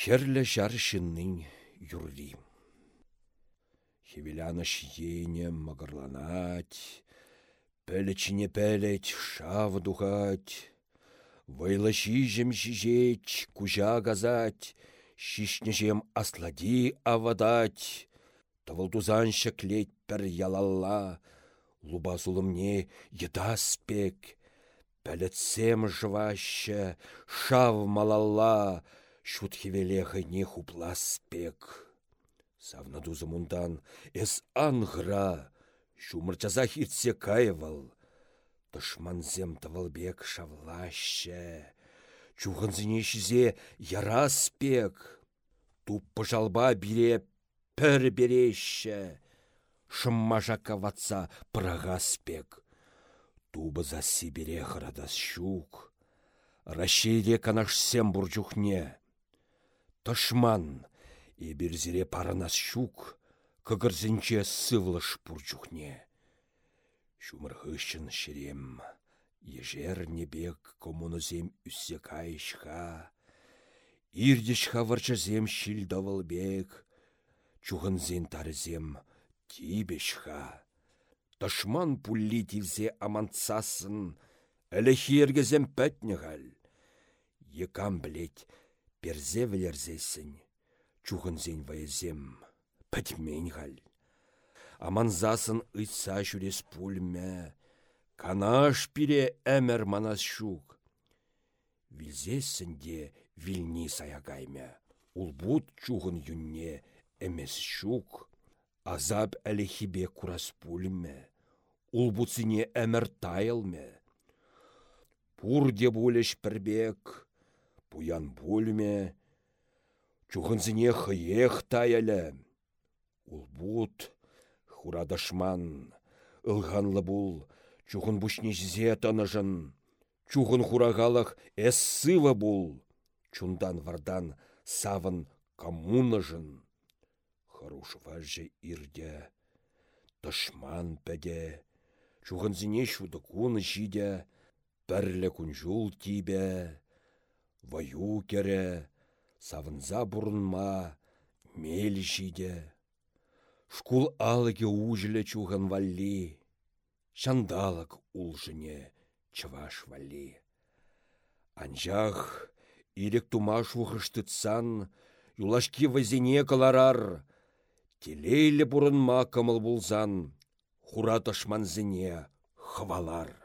Херлі жар шынның юрри. Хевеляныш ене мағырланать, пәлічіне пәлет шав духать, Вайлы шижем шижеч, кужа газать, шишнежем аслади авадать, Тавылдузан шеклет пір ялалла, луба зулымне еда спек, Пәлетсем жваще, шав малалла, Шут хевелеха не хупла спек. Савна дузымундан эс ангра, Шумырчаза хитсе кайвал, Тышманзем тывылбек шавлаще. Чухынзіне шізе яра спек. Туп пыжалба бире пір береще. Шыммажака ватса пырага спек. Тубыза сибире хырадас щук. Рашиде канашсем буржухне. Тышман, и берзире паранас щук, кыгырзінче сывлыш буржухне. Шумыр хыщын шерем, ежер небек коммунузем үссе кайышха. Ирдешха варчазем шилдавылбек, чухынзен тарзем тибешха. Ташман пулли тивзе амантсасын, әлі хергезем пәтнігал. Екам білет, перзе вілерзесін, чухынзен вайзем пәтменгал. Аманзасын ыйтса жүрес пульме, канаш пире әмір манас шук. Вилзесінде вилни саягайме, улбут чухын юнне әмес шук. Азап әлі хибе курас пульме, улбуцине әмір тайылме. Пурде булеш пірбек, пуян бульме, чухынзіне хыех таялі. Улбут, хурадашман, ылғанлы бул, чухын бушнежзе таныжын, чухын әс сыва бул, чундан вардан савын коммуныжын. Харуш важжы ирде, тышман пәде, чухын зіне шуды куны жиде, пәрлі күнжул тибе, ваю кере, савынза бұрынма, мел жиде. Шкул алыге ужілі чуған валли, шандалык улжыне чываш валли. Анжақ, ирек тумаш вұхыштытсан, юлашки вазине каларар, Телейлі бұрынма кымыл бұлзан, хура ташманзіне хвалар.